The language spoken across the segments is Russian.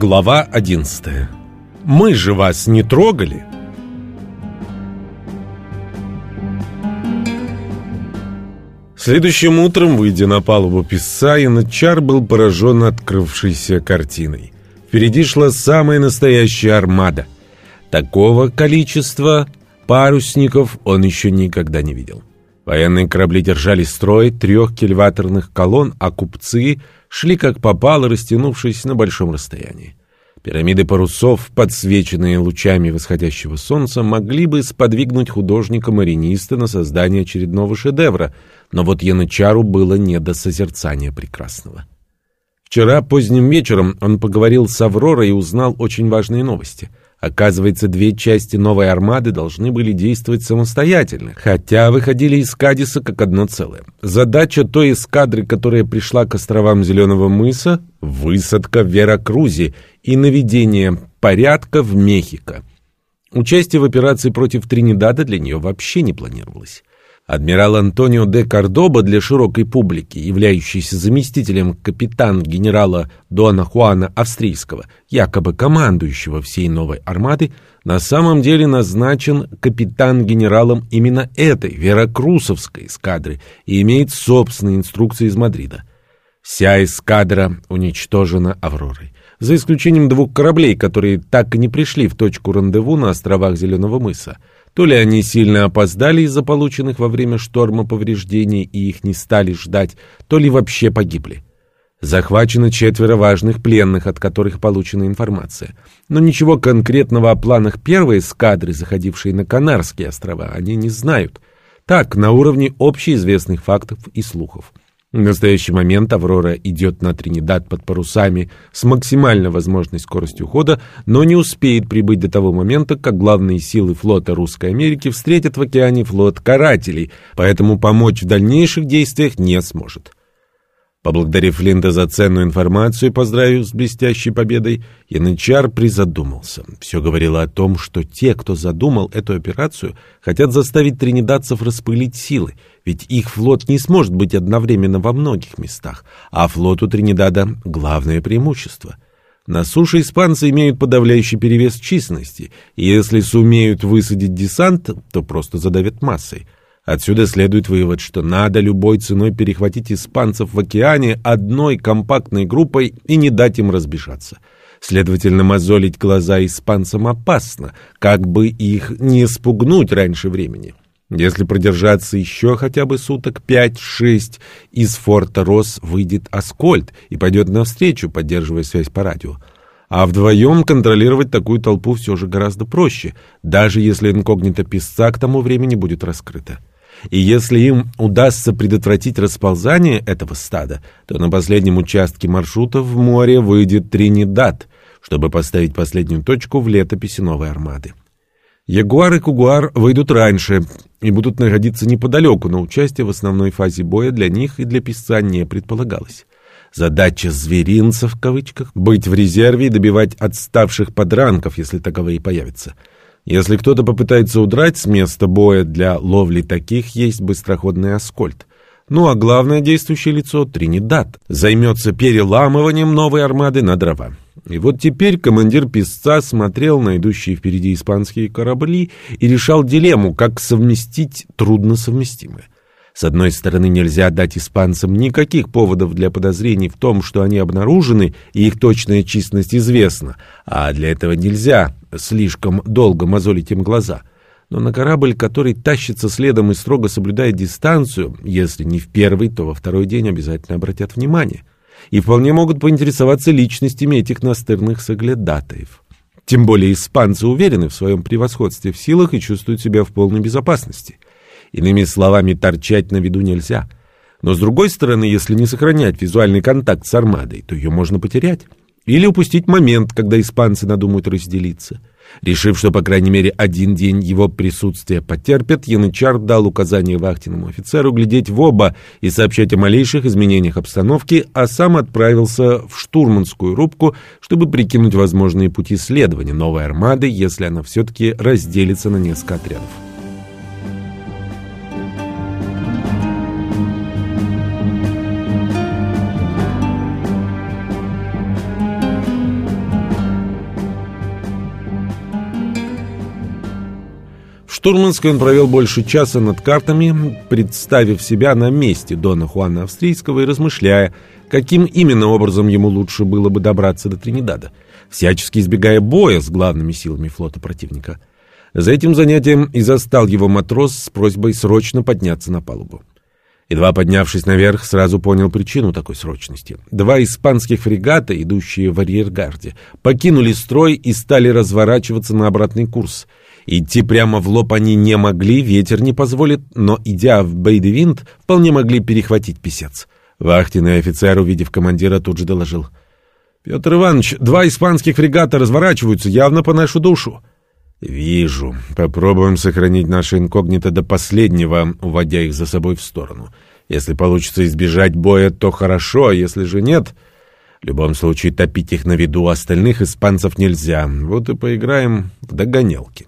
Глава 11. Мы же вас не трогали. Следующим утром, выйдя на палубу писца, Янычар был поражен открывшейся картиной. Впереди шла самая настоящая армада. Такого количества парусников он еще никогда не видел. Военные корабли держали строй трех кильваторных колонн, а купцы шли как попало, растянувшись на большом расстоянии. Пирамиды парусов, подсвеченные лучами восходящего солнца, могли бы сподвигнуть художника-мариниста на создание очередного шедевра, но вот Янычару было не до созерцания прекрасного. Вчера поздним вечером он поговорил с Авророй и узнал очень важные новости — Оказывается, две части новой армады должны были действовать самостоятельно, хотя выходили из Кадиса как одно целое. Задача той эскадры, которая пришла к островам Зеленого мыса — высадка в Веракрузе и наведение порядка в Мехико. Участие в операции против Тринидада для нее вообще не планировалось. Адмирал Антонио де Кордоба для широкой публики, являющийся заместителем капитан-генерала Дона Хуана Австрийского, якобы командующего всей новой армады, на самом деле назначен капитан-генералом именно этой веракрусовской эскадры и имеет собственные инструкции из Мадрида. Вся эскадра уничтожена «Авророй», за исключением двух кораблей, которые так и не пришли в точку рандеву на островах Зеленого мыса – то ли они сильно опоздали из-за полученных во время шторма повреждений и их не стали ждать, то ли вообще погибли. Захвачено четверо важных пленных, от которых получена информация. Но ничего конкретного о планах первой эскадры, заходившей на Канарские острова, они не знают. Так, на уровне общеизвестных фактов и слухов. В настоящий момент «Аврора» идет на Тринидад под парусами с максимально возможной скоростью хода, но не успеет прибыть до того момента, как главные силы флота Русской Америки встретят в океане флот карателей, поэтому помочь в дальнейших действиях не сможет. Поблагодарив Линда за ценную информацию и поздравив с блестящей победой, Янычар призадумался. Все говорило о том, что те, кто задумал эту операцию, хотят заставить тринидадцев распылить силы, ведь их флот не сможет быть одновременно во многих местах, а флот у Тринидада — главное преимущество. На суше испанцы имеют подавляющий перевес численности, и если сумеют высадить десант, то просто задавят массой — Отсюда следует вывод, что надо любой ценой перехватить испанцев в океане одной компактной группой и не дать им разбежаться. Следовательно, мозолить глаза испанцам опасно, как бы их не спугнуть раньше времени. Если продержаться еще хотя бы суток пять-шесть, из форта Рос выйдет Аскольд и пойдет навстречу, поддерживая связь по радио. А вдвоем контролировать такую толпу все же гораздо проще, даже если инкогнито писца к тому времени будет раскрыта. И если им удастся предотвратить расползание этого стада, то на последнем участке маршрута в море выйдет Тринидад, чтобы поставить последнюю точку в летописи новой армады. Ягуар и Кугуар выйдут раньше и будут находиться неподалеку, но участие в основной фазе боя для них и для писца не предполагалось. Задача «зверинца» в кавычках — быть в резерве и добивать отставших подранков, если таковые появятся — если кто-то попытается удрать с места боя, для ловли таких есть быстроходный Аскольд. Ну а главное действующее лицо, Тринидад, займется переламыванием новой армады на дрова. И вот теперь командир песца смотрел на идущие впереди испанские корабли и решал дилемму, как совместить трудносовместимое. С одной стороны, нельзя дать испанцам никаких поводов для подозрений в том, что они обнаружены и их точная численность известна, а для этого нельзя слишком долго мозолить им глаза. Но на корабль, который тащится следом и строго соблюдает дистанцию, если не в первый, то во второй день обязательно обратят внимание. И вполне могут поинтересоваться личностями этих настырных соглядатаев. Тем более испанцы уверены в своем превосходстве в силах и чувствуют себя в полной безопасности. Иными словами, торчать на виду нельзя. Но с другой стороны, если не сохранять визуальный контакт с армадой, то ее можно потерять. Или упустить момент, когда испанцы надумают разделиться. Решив, что, по крайней мере, один день его присутствия потерпят, Янычар дал указание вахтенному офицеру глядеть в оба и сообщать о малейших изменениях обстановки, а сам отправился в штурманскую рубку, чтобы прикинуть возможные пути следования новой армады, если она все-таки разделится на несколько отрядов. Штурманской он провел больше часа над картами, представив себя на месте Дона Хуана Австрийского и размышляя, каким именно образом ему лучше было бы добраться до Тринидада, всячески избегая боя с главными силами флота противника. За этим занятием и застал его матрос с просьбой срочно подняться на палубу. Едва поднявшись наверх, сразу понял причину такой срочности. Два испанских фрегата, идущие в арьергарде, покинули строй и стали разворачиваться на обратный курс. Идти прямо в лоб они не могли, ветер не позволит, но, идя в Бейдевинт, вполне могли перехватить писец. Вахтенный офицер, увидев командира, тут же доложил. «Петр Иванович, два испанских фрегата разворачиваются явно по нашу душу». «Вижу. Попробуем сохранить наше инкогнито до последнего, уводя их за собой в сторону. Если получится избежать боя, то хорошо, а если же нет...» В любом случае, топить их на виду остальных испанцев нельзя. Вот и поиграем в догонялки.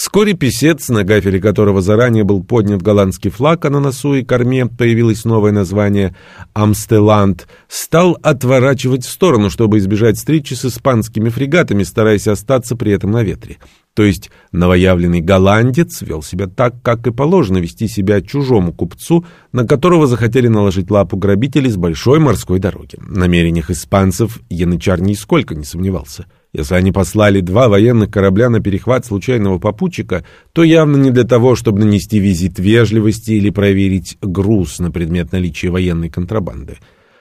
Вскоре писец, на гафеле которого заранее был поднят голландский флаг, а на носу и корме появилось новое название «Амстеланд», стал отворачивать в сторону, чтобы избежать встречи с испанскими фрегатами, стараясь остаться при этом на ветре. То есть новоявленный голландец вел себя так, как и положено вести себя чужому купцу, на которого захотели наложить лапу грабители с большой морской дороги. В намерениях испанцев Янычар нисколько не сомневался – если они послали два военных корабля на перехват случайного попутчика, то явно не для того, чтобы нанести визит вежливости или проверить груз на предмет наличия военной контрабанды.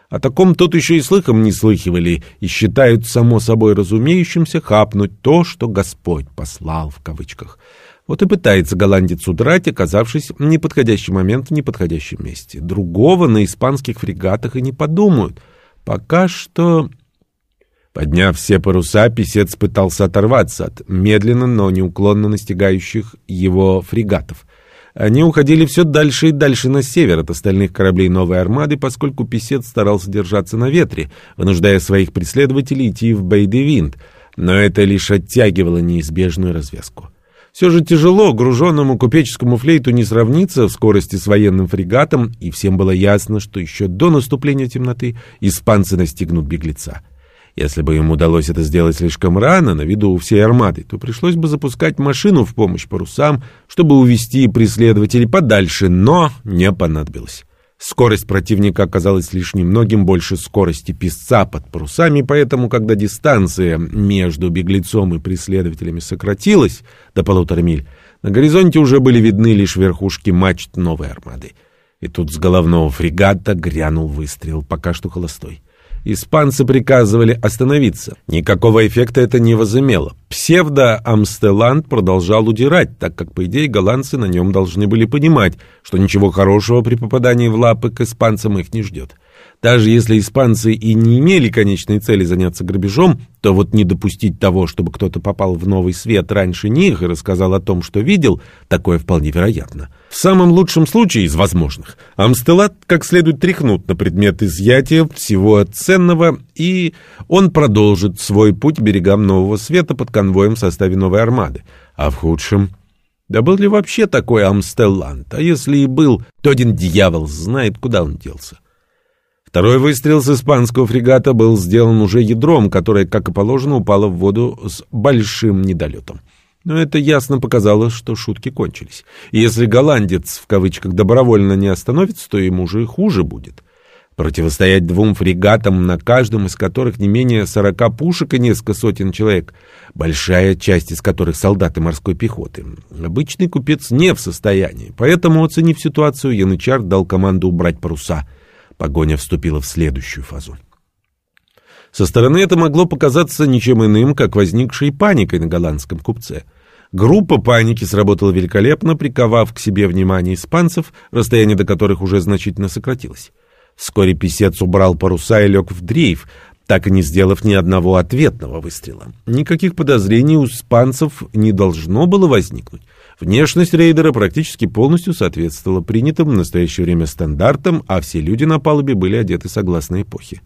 О таком тут еще и слыхом не слыхивали и считают само собой разумеющимся хапнуть то, что Господь послал в кавычках. Вот и пытается голландец удрать, оказавшись в неподходящий момент в неподходящем месте. Другого на испанских фрегатах и не подумают. Пока что... Подняв все паруса, писец пытался оторваться от медленно, но неуклонно настигающих его фрегатов. Они уходили все дальше и дальше на север от остальных кораблей новой армады, поскольку писец старался держаться на ветре, вынуждая своих преследователей идти в Бейдевинт, но это лишь оттягивало неизбежную развязку. Все же тяжело груженному купеческому флейту не сравниться в скорости с военным фрегатом, и всем было ясно, что еще до наступления темноты испанцы настигнут беглеца. Если бы им удалось это сделать слишком рано, на виду у всей армады, то пришлось бы запускать машину в помощь парусам, чтобы увести преследователей подальше, но не понадобилось. Скорость противника оказалась лишь немногим больше скорости песца под парусами, поэтому, когда дистанция между беглецом и преследователями сократилась до полутора миль, на горизонте уже были видны лишь верхушки мачт новой армады. И тут с головного фрегата грянул выстрел, пока что холостой. Испанцы приказывали остановиться. Никакого эффекта это не возымело. Псевдо-Амстеланд продолжал удирать, так как, по идее, голландцы на нем должны были понимать, что ничего хорошего при попадании в лапы к испанцам их не ждет. Даже если испанцы и не имели конечной цели заняться грабежом, то вот не допустить того, чтобы кто-то попал в новый свет раньше них и рассказал о том, что видел, такое вполне вероятно. В самом лучшем случае из возможных, Амстелат как следует тряхнут на предмет изъятия всего ценного, и он продолжит свой путь берегам нового света под конвоем в составе новой армады. А в худшем... Да был ли вообще такой Амстелланд? А если и был, то один дьявол знает, куда он делся. Второй выстрел с испанского фрегата был сделан уже ядром, которое, как и положено, упало в воду с большим недолетом. Но это ясно показало, что шутки кончились. И если голландец, в кавычках, добровольно не остановится, то ему же хуже будет. Противостоять двум фрегатам, на каждом из которых не менее сорока пушек и несколько сотен человек, большая часть из которых солдаты морской пехоты. Обычный купец не в состоянии, поэтому, оценив ситуацию, Янычар дал команду убрать паруса — Погоня вступила в следующую фазу. Со стороны это могло показаться ничем иным, как возникшей паникой на голландском купце. Группа паники сработала великолепно, приковав к себе внимание испанцев, расстояние до которых уже значительно сократилось. Вскоре писец убрал паруса и лег в дрейф, так и не сделав ни одного ответного выстрела. Никаких подозрений у испанцев не должно было возникнуть. Внешность рейдера практически полностью соответствовала принятым в настоящее время стандартам, а все люди на палубе были одеты согласно эпохе.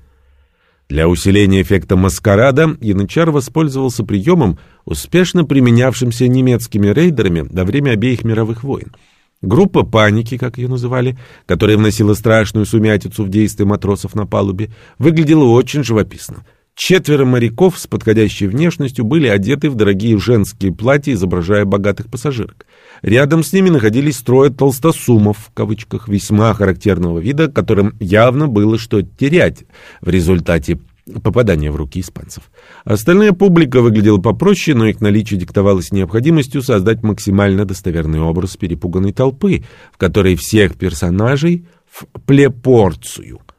Для усиления эффекта маскарада Янычар воспользовался приемом, успешно применявшимся немецкими рейдерами во время обеих мировых войн. Группа паники, как ее называли, которая вносила страшную сумятицу в действия матросов на палубе, выглядела очень живописно. Четверо моряков с подходящей внешностью были одеты в дорогие женские платья, изображая богатых пассажирок. Рядом с ними находились трое толстосумов, в кавычках, весьма характерного вида, которым явно было что терять в результате попадания в руки испанцев. Остальная публика выглядела попроще, но их наличие диктовалось необходимостью создать максимально достоверный образ перепуганной толпы, в которой всех персонажей в плепорцию –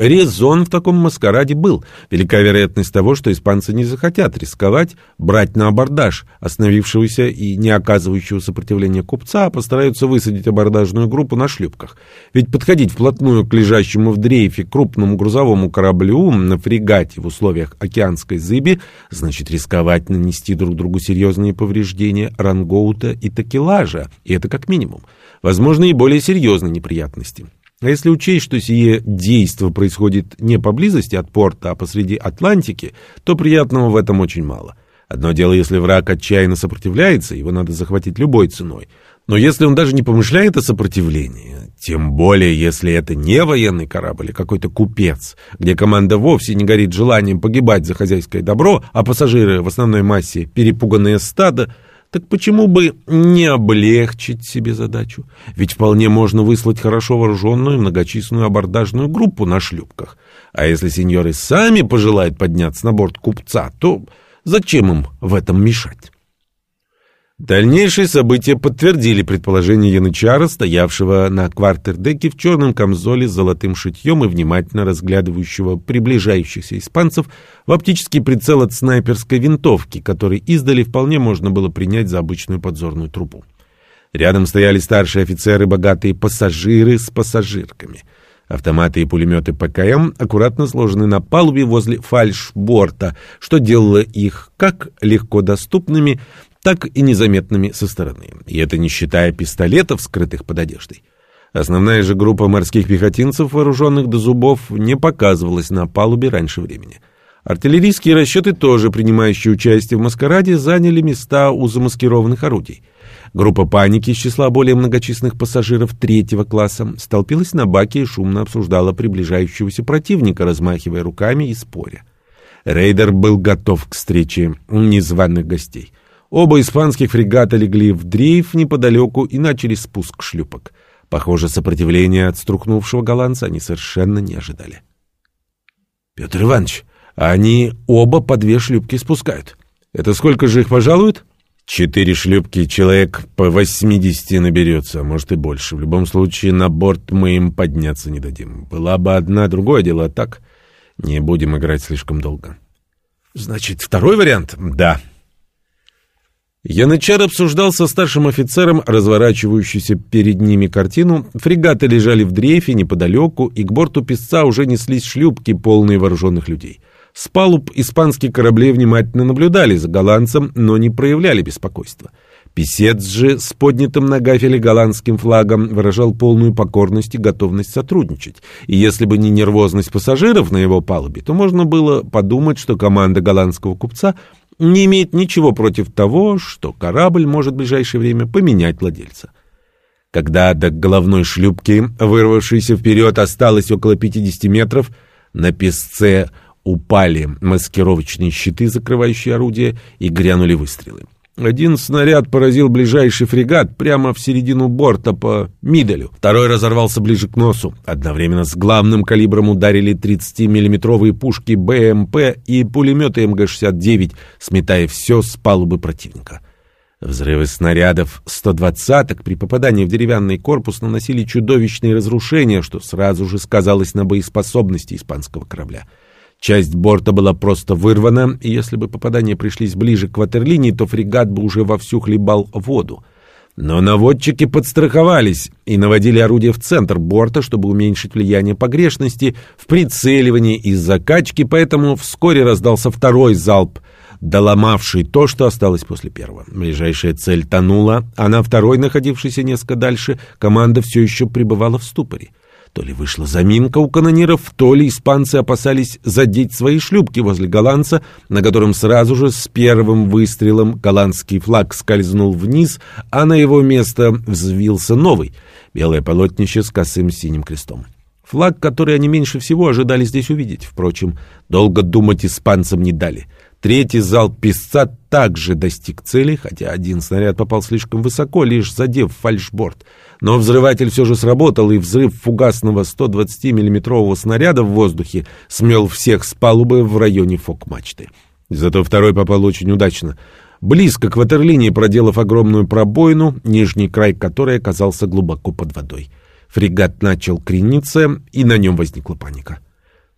Резон в таком маскараде был. Велика вероятность того, что испанцы не захотят рисковать, брать на абордаж остановившегося и не оказывающего сопротивления купца, а постараются высадить абордажную группу на шлюпках. Ведь подходить вплотную к лежащему в дрейфе крупному грузовому кораблю на фрегате в условиях океанской зыби значит рисковать нанести друг другу серьезные повреждения рангоута и такелажа, и это как минимум. Возможно, и более серьезные неприятности. А если учесть, что сие действо происходит не поблизости от порта, а посреди Атлантики, то приятного в этом очень мало. Одно дело, если враг отчаянно сопротивляется, его надо захватить любой ценой. Но если он даже не помышляет о сопротивлении, тем более если это не военный корабль, а какой-то купец, где команда вовсе не горит желанием погибать за хозяйское добро, а пассажиры в основной массе перепуганные стадо, так почему бы не облегчить себе задачу? Ведь вполне можно выслать хорошо вооруженную многочисленную абордажную группу на шлюпках. А если сеньоры сами пожелают подняться на борт купца, то зачем им в этом мешать? Дальнейшие события подтвердили предположение янычара, стоявшего на квартердеке в черном камзоле с золотым шитьем и внимательно разглядывающего приближающихся испанцев в оптический прицел от снайперской винтовки, который издали вполне можно было принять за обычную подзорную трубу. Рядом стояли старшие офицеры, богатые пассажиры с пассажирками. Автоматы и пулеметы ПКМ аккуратно сложены на палубе возле фальшборта, что делало их как легко доступными, так и незаметными со стороны. И это не считая пистолетов, скрытых под одеждой. Основная же группа морских пехотинцев, вооруженных до зубов, не показывалась на палубе раньше времени. Артиллерийские расчеты, тоже принимающие участие в маскараде, заняли места у замаскированных орудий. Группа паники из числа более многочисленных пассажиров третьего класса столпилась на баке и шумно обсуждала приближающегося противника, размахивая руками и споря. Рейдер был готов к встрече незваных гостей. Оба испанских фрегата легли в дрейф неподалеку и начали спуск шлюпок. Похоже, сопротивления от струхнувшего голландца они совершенно не ожидали. — Петр Иванович, они оба по две шлюпки спускают. Это сколько же их пожалуют? — Четыре шлюпки, человек по восьмидесяти наберется, а может и больше. В любом случае, на борт мы им подняться не дадим. Была бы одна, другое дело, а так не будем играть слишком долго. — Значит, второй вариант? — Да. Янычар обсуждал со старшим офицером разворачивающуюся перед ними картину. Фрегаты лежали в дрейфе неподалеку, и к борту песца уже неслись шлюпки, полные вооруженных людей. С палуб испанские корабли внимательно наблюдали за голландцем, но не проявляли беспокойства. Песец же с поднятым на гафеле голландским флагом выражал полную покорность и готовность сотрудничать. И если бы не нервозность пассажиров на его палубе, то можно было подумать, что команда голландского купца не имеет ничего против того, что корабль может в ближайшее время поменять владельца. Когда до головной шлюпки, вырвавшейся вперед, осталось около 50 метров, на песце упали маскировочные щиты, закрывающие орудие, и грянули выстрелы. Один снаряд поразил ближайший фрегат прямо в середину борта по миделю. Второй разорвался ближе к носу. Одновременно с главным калибром ударили 30-миллиметровые пушки БМП и пулеметы МГ-69, сметая все с палубы противника. Взрывы снарядов 120-ок при попадании в деревянный корпус наносили чудовищные разрушения, что сразу же сказалось на боеспособности испанского корабля. Часть борта была просто вырвана, и если бы попадания пришлись ближе к ватерлинии, то фрегат бы уже вовсю хлебал воду. Но наводчики подстраховались и наводили орудие в центр борта, чтобы уменьшить влияние погрешности в прицеливании и закачке, поэтому вскоре раздался второй залп, доломавший то, что осталось после первого. Ближайшая цель тонула, а на второй, находившейся несколько дальше, команда все еще пребывала в ступоре. То ли вышла заминка у канониров, то ли испанцы опасались задеть свои шлюпки возле голландца, на котором сразу же с первым выстрелом голландский флаг скользнул вниз, а на его место взвился новый, белое полотнище с косым синим крестом. Флаг, который они меньше всего ожидали здесь увидеть. Впрочем, долго думать испанцам не дали. Третий залп песца также достиг цели, хотя один снаряд попал слишком высоко, лишь задев фальшборд. Но взрыватель все же сработал, и взрыв фугасного 120 миллиметрового снаряда в воздухе смел всех с палубы в районе фок-мачты. Зато второй попал очень удачно. Близко к ватерлинии, проделав огромную пробоину, нижний край которой оказался глубоко под водой. Фрегат начал крениться, и на нем возникла паника.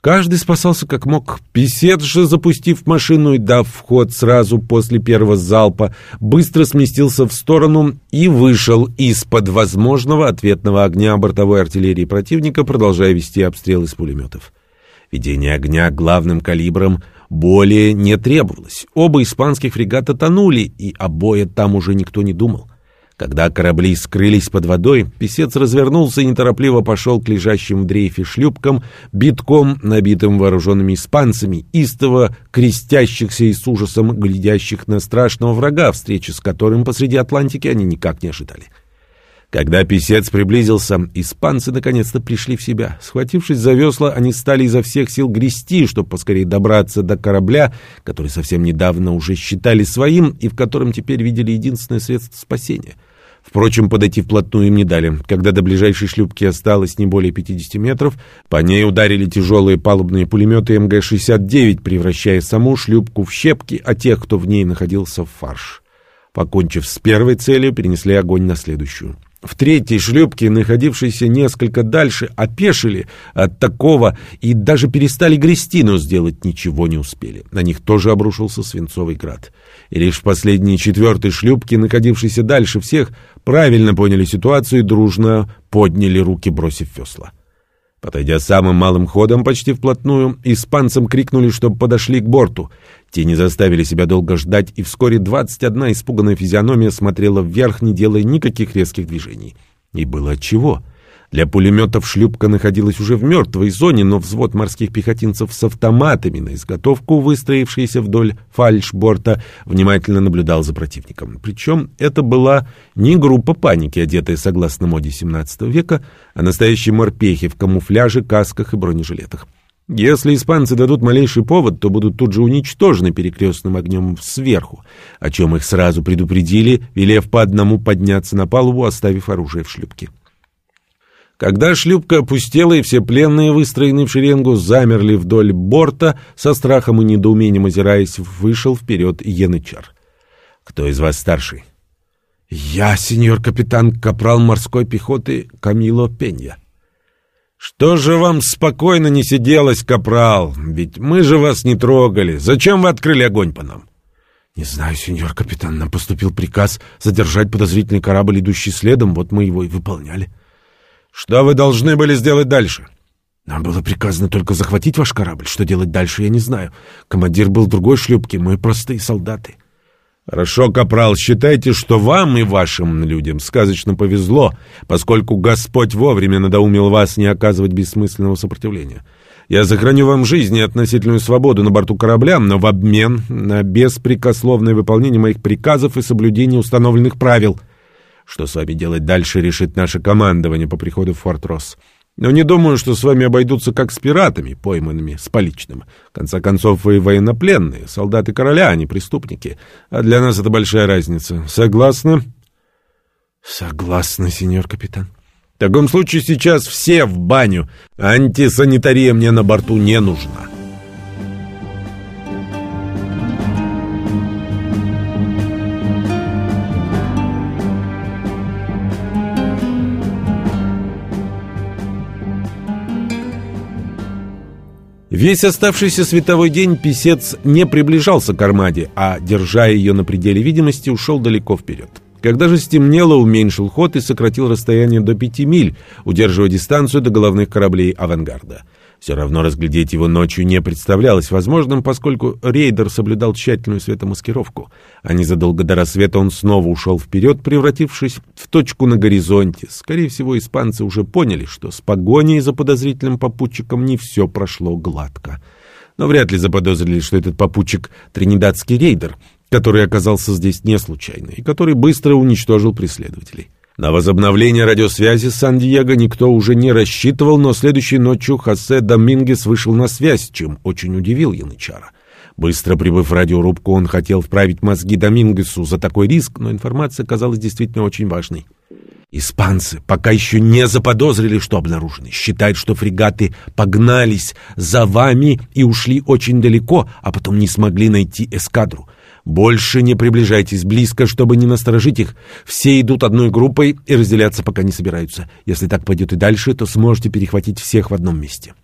Каждый спасался как мог. Песец же, запустив машину и дав вход сразу после первого залпа, быстро сместился в сторону и вышел из-под возможного ответного огня бортовой артиллерии противника, продолжая вести обстрел из пулеметов. Ведение огня главным калибром более не требовалось. Оба испанских фрегата тонули, и обоя там уже никто не думал. Когда корабли скрылись под водой, писец развернулся и неторопливо пошел к лежащим в дрейфе шлюпкам, битком набитым вооруженными испанцами, истово крестящихся и с ужасом глядящих на страшного врага, встречи с которым посреди Атлантики они никак не ожидали. Когда писец приблизился, испанцы наконец-то пришли в себя. Схватившись за весла, они стали изо всех сил грести, чтобы поскорее добраться до корабля, который совсем недавно уже считали своим и в котором теперь видели единственное средство спасения. Впрочем, подойти вплотную им не дали. Когда до ближайшей шлюпки осталось не более 50 метров, по ней ударили тяжелые палубные пулеметы МГ-69, превращая саму шлюпку в щепки, а тех, кто в ней находился, в фарш. Покончив с первой целью, перенесли огонь на следующую. В третьей шлюпке, находившейся несколько дальше, опешили от такого и даже перестали грести, но сделать ничего не успели. На них тоже обрушился свинцовый град. И лишь в последней четвертой шлюпке, находившейся дальше всех, правильно поняли ситуацию и дружно подняли руки, бросив весла. Подойдя самым малым ходом почти вплотную, испанцам крикнули, чтобы подошли к борту. Те не заставили себя долго ждать, и вскоре двадцать одна испуганная физиономия смотрела вверх, не делая никаких резких движений. И было отчего. Для пулеметов шлюпка находилась уже в мертвой зоне, но взвод морских пехотинцев с автоматами на изготовку, выстроившийся вдоль фальшборта, внимательно наблюдал за противником. Причем это была не группа паники, одетая согласно моде XVII века, а настоящие морпехи в камуфляже, касках и бронежилетах. Если испанцы дадут малейший повод, то будут тут же уничтожены перекрестным огнем сверху, о чем их сразу предупредили, велев по одному подняться на палубу, оставив оружие в шлюпке. Когда шлюпка опустела, и все пленные, выстроенные в шеренгу, замерли вдоль борта, со страхом и недоумением озираясь, вышел вперед Янычар. «Кто из вас старший?» «Я, сеньор капитан, капрал морской пехоты Камило Пенья». «Что же вам спокойно не сиделось, капрал? Ведь мы же вас не трогали. Зачем вы открыли огонь по нам?» «Не знаю, сеньор капитан. Нам поступил приказ задержать подозрительный корабль, идущий следом. Вот мы его и выполняли». Что вы должны были сделать дальше? Нам было приказано только захватить ваш корабль. Что делать дальше, я не знаю. Командир был другой шлюпке, мы простые солдаты. Хорошо, капрал, считайте, что вам и вашим людям сказочно повезло, поскольку Господь вовремя надоумил вас не оказывать бессмысленного сопротивления. Я сохраню вам жизнь и относительную свободу на борту корабля, но в обмен на беспрекословное выполнение моих приказов и соблюдение установленных правил — что с вами делать дальше, решит наше командование по приходу в Форт-Росс. Но не думаю, что с вами обойдутся как с пиратами, пойманными с поличным. В конце концов, вы военнопленные, солдаты короля, а не преступники. А для нас это большая разница. Согласны? Согласны, сеньор капитан. В таком случае сейчас все в баню. Антисанитария мне на борту не нужна. Весь оставшийся световой день писец не приближался к армаде, а, держа ее на пределе видимости, ушел далеко вперед. Когда же стемнело, уменьшил ход и сократил расстояние до пяти миль, удерживая дистанцию до головных кораблей авангарда. Все равно разглядеть его ночью не представлялось возможным, поскольку рейдер соблюдал тщательную светомаскировку. А незадолго до рассвета он снова ушел вперед, превратившись в точку на горизонте. Скорее всего, испанцы уже поняли, что с погоней за подозрительным попутчиком не все прошло гладко. Но вряд ли заподозрили, что этот попутчик — тринидадский рейдер, который оказался здесь не случайно и который быстро уничтожил преследователей. На возобновление радиосвязи с Сан-Диего никто уже не рассчитывал, но следующей ночью Хосе Домингес вышел на связь, чем очень удивил Янычара. Быстро прибыв в радиорубку, он хотел вправить мозги Домингесу за такой риск, но информация казалась действительно очень важной. Испанцы пока еще не заподозрили, что обнаружены. Считают, что фрегаты погнались за вами и ушли очень далеко, а потом не смогли найти эскадру. Больше не приближайтесь близко, чтобы не насторожить их. Все идут одной группой и разделяться пока не собираются. Если так пойдет и дальше, то сможете перехватить всех в одном месте.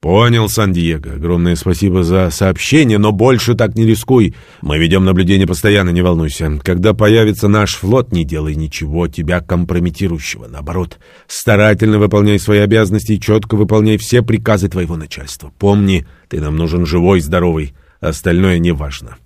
«Понял, Сан-Диего. Огромное спасибо за сообщение, но больше так не рискуй. Мы ведем наблюдение постоянно, не волнуйся. Когда появится наш флот, не делай ничего тебя компрометирующего. Наоборот, старательно выполняй свои обязанности и четко выполняй все приказы твоего начальства. Помни, ты нам нужен живой, здоровый. Остальное не важно».